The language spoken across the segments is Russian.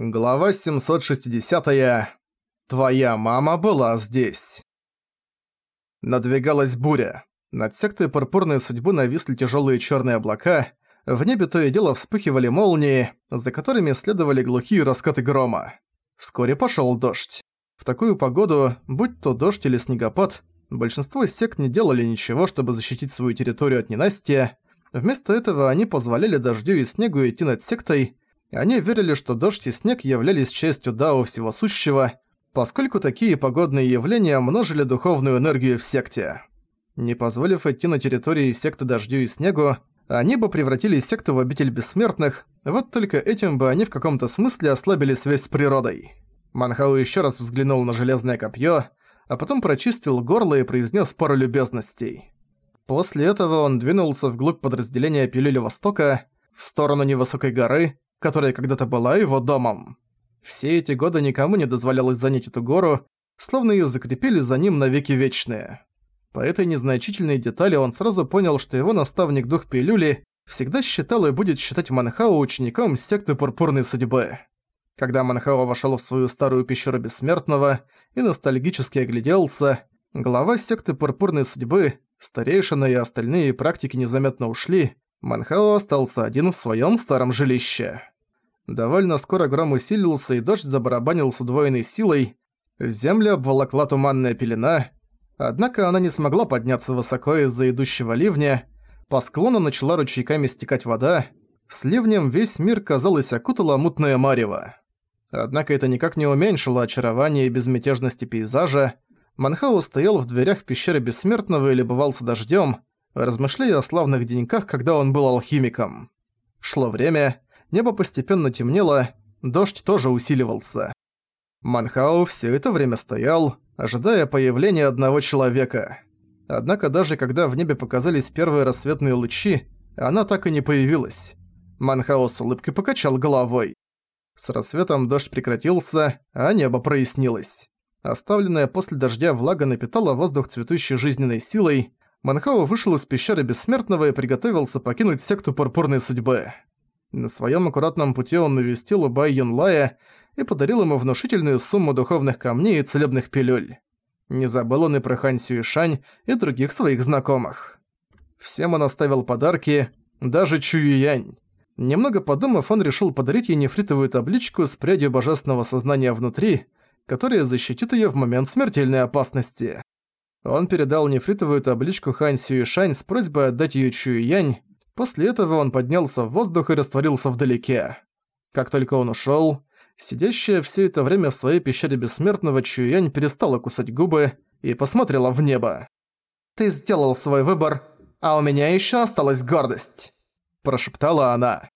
Глава 760. -я. Твоя мама была здесь. Надвигалась буря. Над сектой пурпурной судьбы нависли тяжелые черные облака. В небе то и дело вспыхивали молнии, за которыми следовали глухие раскаты грома. Вскоре пошел дождь. В такую погоду, будь то дождь или снегопад, большинство сект не делали ничего, чтобы защитить свою территорию от ненастья. Вместо этого они позволяли дождю и снегу идти над сектой, они верили, что дождь и снег являлись частью Дао Всего Сущего, поскольку такие погодные явления множили духовную энергию в секте. Не позволив идти на территории секты Дождю и Снегу, они бы превратили секту в обитель бессмертных, вот только этим бы они в каком-то смысле ослабили связь с природой. Манхау еще раз взглянул на железное копье, а потом прочистил горло и произнес пару любезностей. После этого он двинулся вглубь подразделения Пилюли Востока, в сторону невысокой горы, которая когда-то была его домом. Все эти годы никому не дозволялось занять эту гору, словно её закрепили за ним навеки вечные. По этой незначительной детали он сразу понял, что его наставник Дух Пилюли всегда считал и будет считать Манхао учеником секты Пурпурной Судьбы. Когда Манхао вошёл в свою старую пещеру Бессмертного и ностальгически огляделся, глава секты Пурпурной Судьбы, старейшина и остальные практики незаметно ушли, Манхао остался один в своем старом жилище. Довольно скоро гром усилился, и дождь забарабанил с удвоенной силой. Земля обволокла туманная пелена, однако она не смогла подняться высоко из-за идущего ливня. По склону начала ручейками стекать вода. С ливнем весь мир, казалось, окутала мутное марево. Однако это никак не уменьшило очарование и безмятежности пейзажа. Манхау стоял в дверях пещеры Бессмертного и любовался дождём, размышляя о славных деньках, когда он был алхимиком. Шло время, небо постепенно темнело, дождь тоже усиливался. Манхау все это время стоял, ожидая появления одного человека. Однако даже когда в небе показались первые рассветные лучи, она так и не появилась. Манхау с улыбкой покачал головой. С рассветом дождь прекратился, а небо прояснилось. Оставленная после дождя влага напитала воздух цветущей жизненной силой, Манхао вышел из пещеры Бессмертного и приготовился покинуть секту Пурпурной Судьбы. На своем аккуратном пути он навестил у Бай Юнлая и подарил ему внушительную сумму духовных камней и целебных пилюль. Не забыл он и про Хан Сюишань и других своих знакомых. Всем он оставил подарки, даже Чуюянь. Немного подумав, он решил подарить ей нефритовую табличку с прядью божественного сознания внутри, которая защитит её в момент смертельной опасности. Он передал нефритовую табличку Хань Сюишань с просьбой отдать её Чуюянь. После этого он поднялся в воздух и растворился вдалеке. Как только он ушёл, сидящая все это время в своей пещере Бессмертного Чуюянь перестала кусать губы и посмотрела в небо. «Ты сделал свой выбор, а у меня ещё осталась гордость», – прошептала она.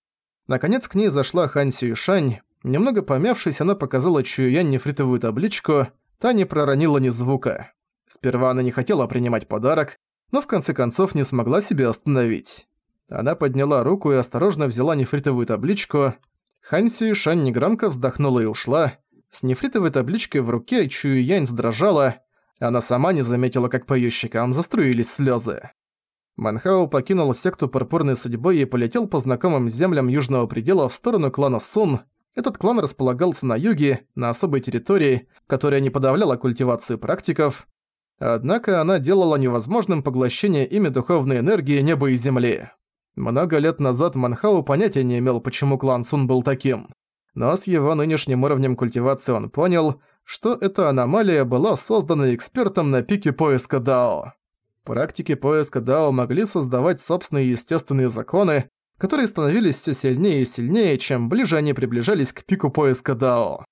Наконец к ней зашла Хань Сюишань. Немного помявшись, она показала Чуюянь нефритовую табличку, та не проронила ни звука. Сперва она не хотела принимать подарок, но в конце концов не смогла себя остановить. Она подняла руку и осторожно взяла нефритовую табличку. Хансю и Шань негромко вздохнула и ушла. С нефритовой табличкой в руке Чую Янь сдрожала. Она сама не заметила, как по её щекам заструились слёзы. Манхао покинул секту пурпурной судьбы и полетел по знакомым землям южного предела в сторону клана Сун. Этот клан располагался на юге, на особой территории, которая не подавляла культивацию практиков, Однако она делала невозможным поглощение ими духовной энергии неба и земли. Много лет назад Манхау понятия не имел, почему клан Сун был таким. Но с его нынешним уровнем культивации он понял, что эта аномалия была создана экспертом на пике поиска Дао. Практики поиска Дао могли создавать собственные естественные законы, которые становились все сильнее и сильнее, чем ближе они приближались к пику поиска Дао.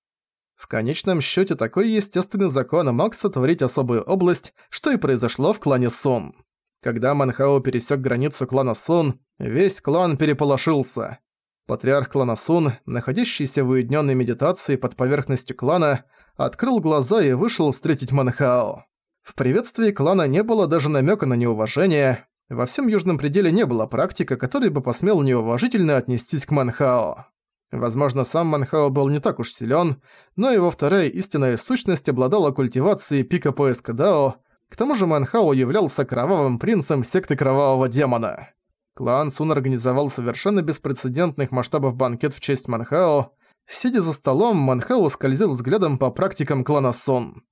В конечном счете такой естественный закон мог сотворить особую область, что и произошло в клане Сун. Когда Манхао пересек границу клана Сун, весь клан переполошился. Патриарх клана Сун, находящийся в уединенной медитации под поверхностью клана, открыл глаза и вышел встретить Манхао. В приветствии клана не было даже намека на неуважение. Во всем южном пределе не было практика, который бы посмел неуважительно отнестись к Манхао. Возможно, сам Манхао был не так уж силен, но его вторая истинная сущность обладала культивацией пика поиска Дао, к тому же Манхао являлся кровавым принцем секты Кровавого Демона. Клан Сун организовал совершенно беспрецедентных масштабов банкет в честь Манхао. Сидя за столом, Манхау скользил взглядом по практикам клана Сун.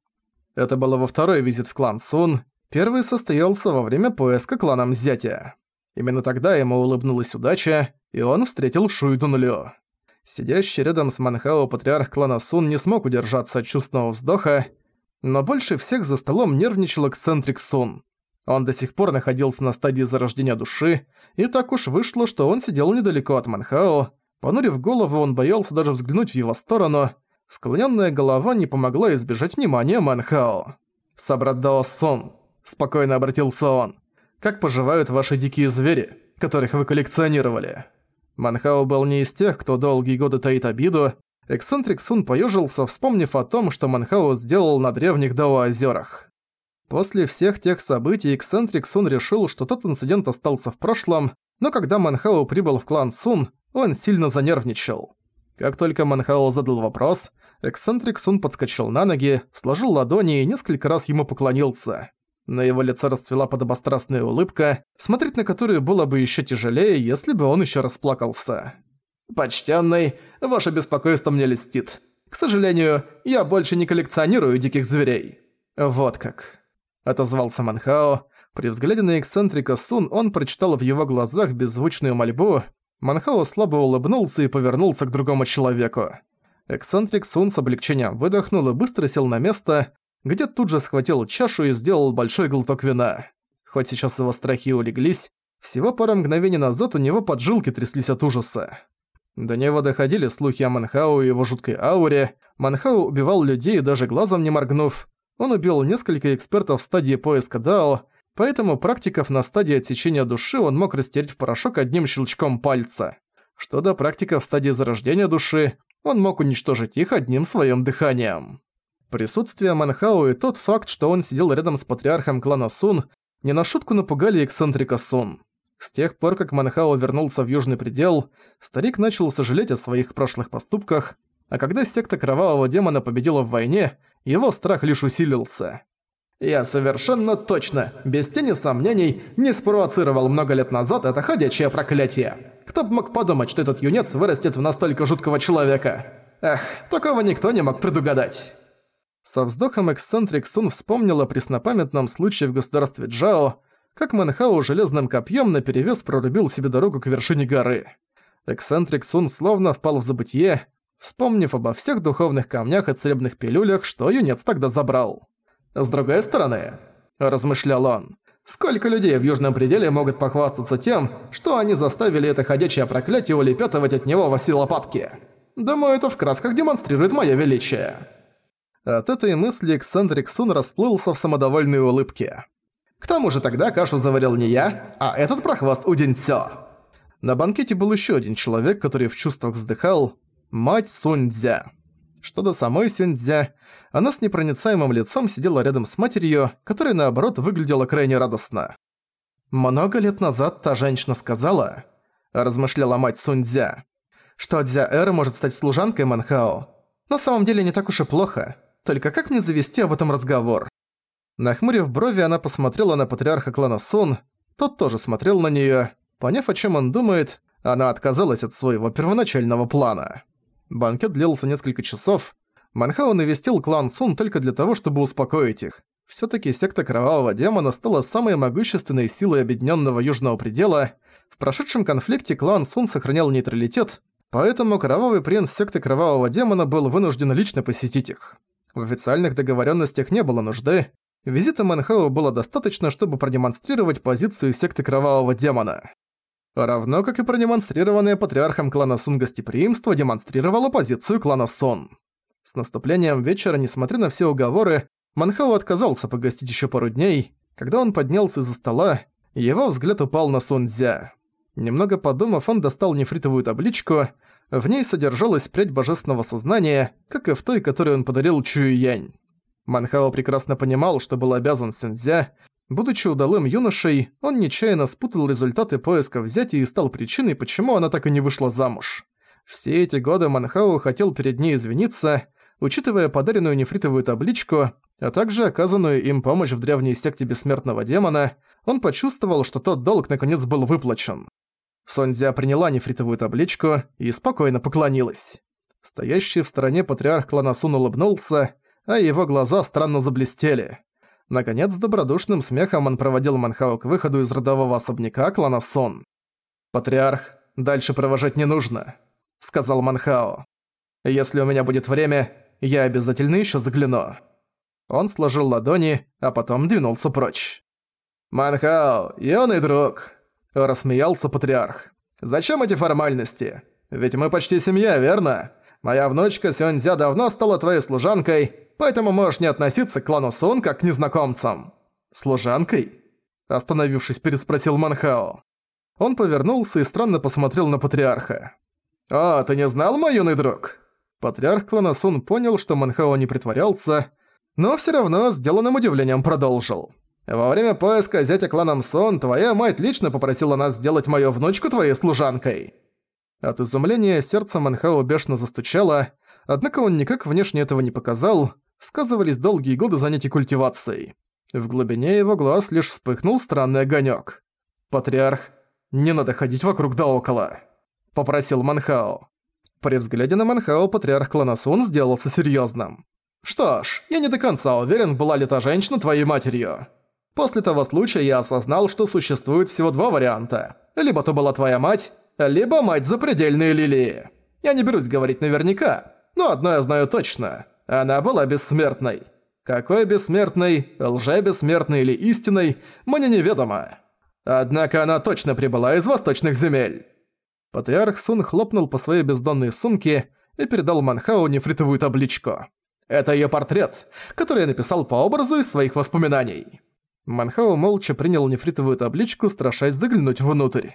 Это было во второй визит в клан Сун, первый состоялся во время поиска кланом зятя. Именно тогда ему улыбнулась удача, и он встретил Шуй Дунлю. Сидящий рядом с Манхао патриарх клана Сун не смог удержаться от чувственного вздоха, но больше всех за столом нервничал эксцентрик Сун. Он до сих пор находился на стадии зарождения души, и так уж вышло, что он сидел недалеко от Манхао. Понурив голову, он боялся даже взглянуть в его сторону. Склоненная голова не помогла избежать внимания Манхао. «Собрат Сон», — спокойно обратился он. «Как поживают ваши дикие звери, которых вы коллекционировали?» Манхао был не из тех, кто долгие годы таит обиду. Эксцентрик Сун поёжился, вспомнив о том, что Манхао сделал на древних Дао-озёрах. После всех тех событий Эксцентрик Сун решил, что тот инцидент остался в прошлом, но когда Манхао прибыл в клан Сун, он сильно занервничал. Как только Манхао задал вопрос, Эксцентрик Сун подскочил на ноги, сложил ладони и несколько раз ему поклонился. На его лице расцвела подобострастная улыбка, смотреть на которую было бы ещё тяжелее, если бы он ещё расплакался. «Почтенный, ваше беспокойство мне льстит. К сожалению, я больше не коллекционирую диких зверей». «Вот как», отозвался Манхао. При взгляде на эксцентрика Сун он прочитал в его глазах беззвучную мольбу. Манхао слабо улыбнулся и повернулся к другому человеку. Эксцентрик Сун с облегчением выдохнул и быстро сел на место, где тут же схватил чашу и сделал большой глоток вина. Хоть сейчас его страхи улеглись, всего пару мгновений назад у него поджилки тряслись от ужаса. До него доходили слухи о Манхау и его жуткой ауре. Манхау убивал людей, даже глазом не моргнув. Он убил несколько экспертов в стадии поиска Дао, поэтому практиков на стадии отсечения души он мог растереть в порошок одним щелчком пальца. Что до практиков в стадии зарождения души, он мог уничтожить их одним своим дыханием. Присутствие Манхау и тот факт, что он сидел рядом с патриархом клана Сун, не на шутку напугали эксцентрика Сун. С тех пор, как Манхао вернулся в Южный Предел, старик начал сожалеть о своих прошлых поступках, а когда секта Кровавого Демона победила в войне, его страх лишь усилился. «Я совершенно точно, без тени сомнений, не спровоцировал много лет назад это ходячее проклятие. Кто бы мог подумать, что этот юнец вырастет в настолько жуткого человека? Эх, такого никто не мог предугадать». Со вздохом эксцентрик Сун вспомнил о преснопамятном случае в государстве Джао, как Манхау железным копьем наперевес прорубил себе дорогу к вершине горы. Эксцентрик Сун словно впал в забытье, вспомнив обо всех духовных камнях и целебных пилюлях, что юнец тогда забрал. «С другой стороны», – размышлял он, – «сколько людей в Южном Пределе могут похвастаться тем, что они заставили это ходячее проклятие улепетывать от него во все лопатки? Думаю, это в красках демонстрирует мое величие». От этой мысли Эксцентрик Сун расплылся в самодовольной улыбке. К тому же тогда кашу заварил не я, а этот прохвост Удинсё. На банкете был еще один человек, который в чувствах вздыхал, Мать Суньцзя. Что до самой Суньцзя, она с непроницаемым лицом сидела рядом с матерью, которая, наоборот, выглядела крайне радостно. «Много лет назад та женщина сказала», – размышляла мать Суньцзя, «что Дзя Эр может стать служанкой Манхао. На самом деле не так уж и плохо. Только как мне завести об этом разговор?» Нахмурив брови, она посмотрела на патриарха клана Сун, тот тоже смотрел на неё. Поняв, о чем он думает, она отказалась от своего первоначального плана. Банкет длился несколько часов. Манхао навестил клан Сун только для того, чтобы успокоить их. Всё-таки секта Кровавого Демона стала самой могущественной силой объединённого Южного Предела. В прошедшем конфликте клан Сун сохранял нейтралитет, поэтому Кровавый Принц секты Кровавого Демона был вынужден лично посетить их. В официальных договорённостях не было нужды. Визита Манхао было достаточно, чтобы продемонстрировать позицию секты Кровавого Демона. Равно как и продемонстрированное патриархом клана Сун гостеприимство демонстрировало позицию клана Сон. С наступлением вечера, несмотря на все уговоры, Манхао отказался погостить еще пару дней. Когда он поднялся из-за стола, его взгляд упал на Сунцзя. Немного подумав, он достал нефритовую табличку. В ней содержалась прядь божественного сознания, как и в той, которую он подарил Чую Янь. Манхао прекрасно понимал, что был обязан Сунцзя, Будучи удалым юношей, он нечаянно спутал результаты поиска взятия и стал причиной, почему она так и не вышла замуж. Все эти годы Манхау хотел перед ней извиниться, учитывая подаренную нефритовую табличку, а также оказанную им помощь в древней секте Бессмертного Демона, он почувствовал, что тот долг наконец был выплачен. Сонзя приняла нефритовую табличку и спокойно поклонилась. Стоящий в стороне патриарх клана Сун улыбнулся, а его глаза странно заблестели. Наконец, с добродушным смехом он проводил Манхао к выходу из родового особняка клана Сон. «Патриарх, дальше провожать не нужно», — сказал Манхао. «Если у меня будет время, я обязательно еще загляну». Он сложил ладони, а потом двинулся прочь. «Манхао, юный друг!» – рассмеялся патриарх. «Зачем эти формальности? Ведь мы почти семья, верно? Моя внучка Сюаньзя давно стала твоей служанкой, поэтому можешь не относиться к клану Сун как к незнакомцам». «Служанкой?» – остановившись, переспросил Манхао. Он повернулся и странно посмотрел на патриарха. «О, ты не знал, мой юный друг?» Патриарх клана Сун понял, что Манхао не притворялся, но всё равно сделанным удивлением продолжил. «Во время поиска зятя кланом Сон твоя мать лично попросила нас сделать мою внучку твоей служанкой». От изумления сердце Манхао бешено застучало, однако он никак внешне этого не показал, сказывались долгие годы занятий культивацией. В глубине его глаз лишь вспыхнул странный огонёк. «Патриарх, не надо ходить вокруг да около», — попросил Манхао. При взгляде на Манхао патриарх клана Сун сделался серьёзным. «Что ж, я не до конца уверен, была ли та женщина твоей матерью. После того случая я осознал, что существует всего два варианта. Либо то была твоя мать, либо мать запредельной лилии. Я не берусь говорить наверняка, но одно я знаю точно. Она была бессмертной. Какой бессмертной, лже-бессмертной или истинной, мне неведомо. Однако она точно прибыла из восточных земель». Патриарх Сун хлопнул по своей бездонной сумке и передал Манхау нефритовую табличку. «Это её портрет, который я написал по образу из своих воспоминаний». Манхау молча принял нефритовую табличку, страшась заглянуть внутрь.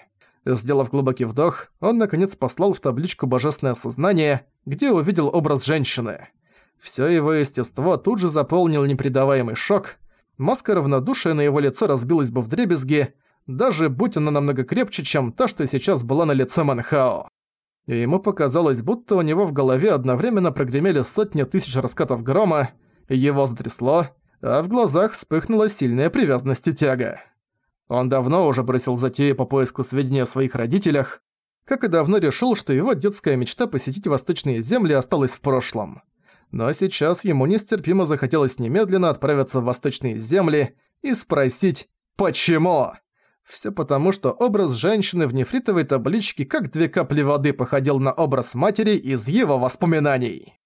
Сделав глубокий вдох, он наконец послал в табличку божественное сознание, где увидел образ женщины. Всё его естество тут же заполнил непредаваемый шок. Маска равнодушия на его лице разбилась бы вдребезги, даже будь она намного крепче, чем та, что сейчас была на лице Манхао. И ему показалось, будто у него в голове одновременно прогремели сотни тысяч раскатов грома, его затрясло, а в глазах вспыхнула сильная привязанность и тяга. Он давно уже бросил затею по поиску сведений о своих родителях, как и давно решил, что его детская мечта посетить восточные земли осталась в прошлом. Но сейчас ему нестерпимо захотелось немедленно отправиться в восточные земли и спросить «Почему?». Всё потому, что образ женщины в нефритовой табличке как две капли воды походил на образ матери из его воспоминаний.